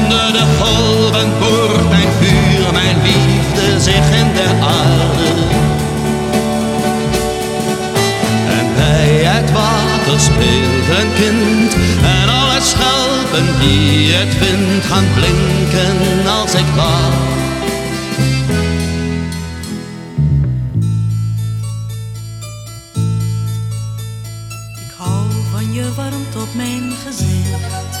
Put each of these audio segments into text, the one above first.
Onder de golven Boert mijn vuur, mijn liefde zich in de aarde. En bij het water speelt een kind, en alle schelpen die het vindt gaan blinken als ik wacht. Ik hou van je warm tot mijn gezicht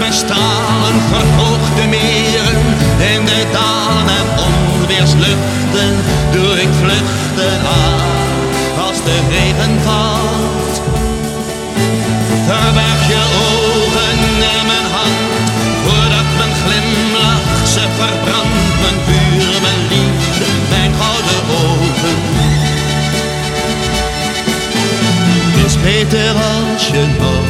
met mijn stalen verhoogde meren. In de dalen en onweersluchten doe ik vluchten aan als de regen valt. Verberg je ogen in mijn hand, voordat mijn glimlach ze verbrandt. Mijn vuur, mijn liefde, mijn gouden ogen. Is beter als je nog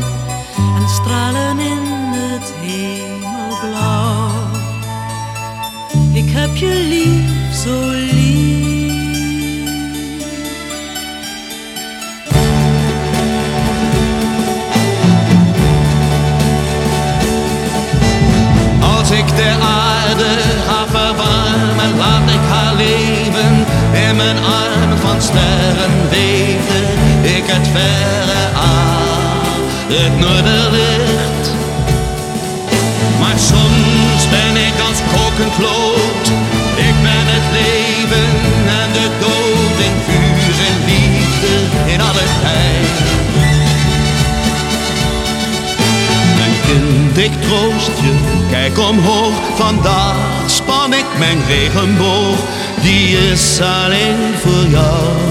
En stralen in het hemelblauw. Ik heb je lief, zo lief. Het noorderlicht. Maar soms ben ik als kokend lood. Ik ben het leven en de dood in vuur en liefde in alle tijd. Mijn kind, ik troost je, kijk omhoog. Vandaag span ik mijn regenboog, die is alleen voor jou.